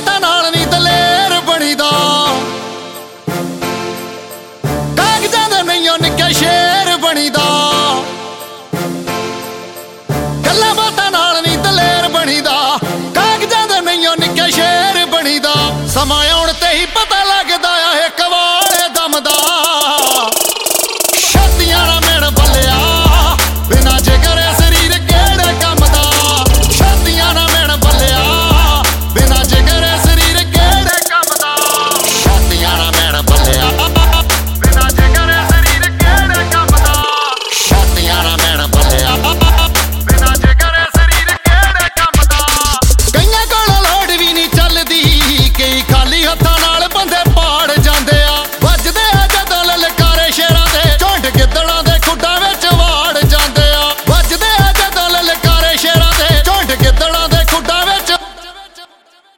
ਹਾਲਾਤਾਂ ਨਾਲ ਨਹੀਂ ਦਲੇਰ ਬਣੀਦਾ। ਕਾਗਜ਼ਾਂ ਦੇ ਨਹੀਂ ਉਹ ਨਿੱਕੇ ਸ਼ੇਰ ਬਣੀਦਾ। ਗੱਲਾਂ ਬਾਤਾਂ ਨਾਲ ਨਹੀਂ ਦਲੇਰ ਬਣੀਦਾ। ਕਾਗਜ਼ਾਂ ਦੇ ਨਹੀਂ ਉਹ ਨਿੱਕੇ ਸ਼ੇਰ ਬਣੀਦਾ। ਸਮਾਂ ਆਉਣ ਤੇ ਹੀ ਪਤਾ ਲੱਗਦਾ ਆ ਇਹ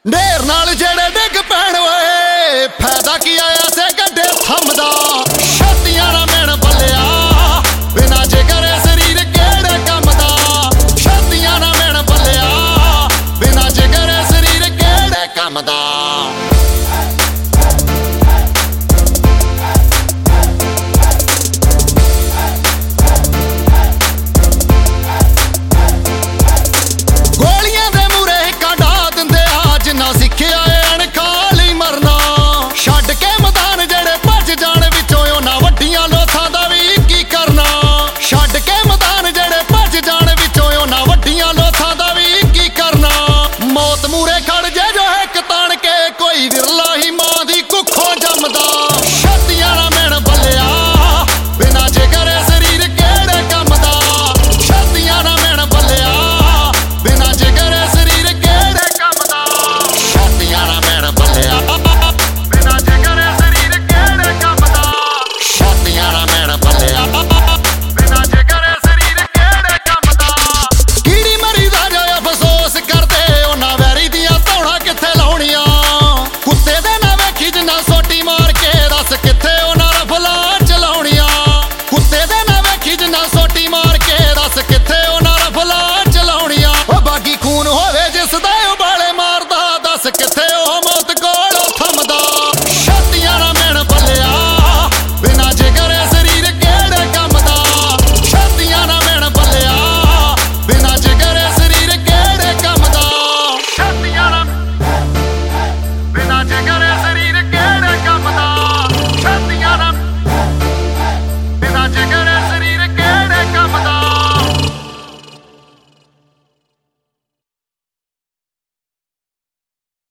ਢੇਰ ਨਾਲ ਜਿਹੜੇ ਡਿੱਗ ਪੈਣ ਓਏ ਫਾਇਦਾ ਕੀ ਆਇਆ? vivirla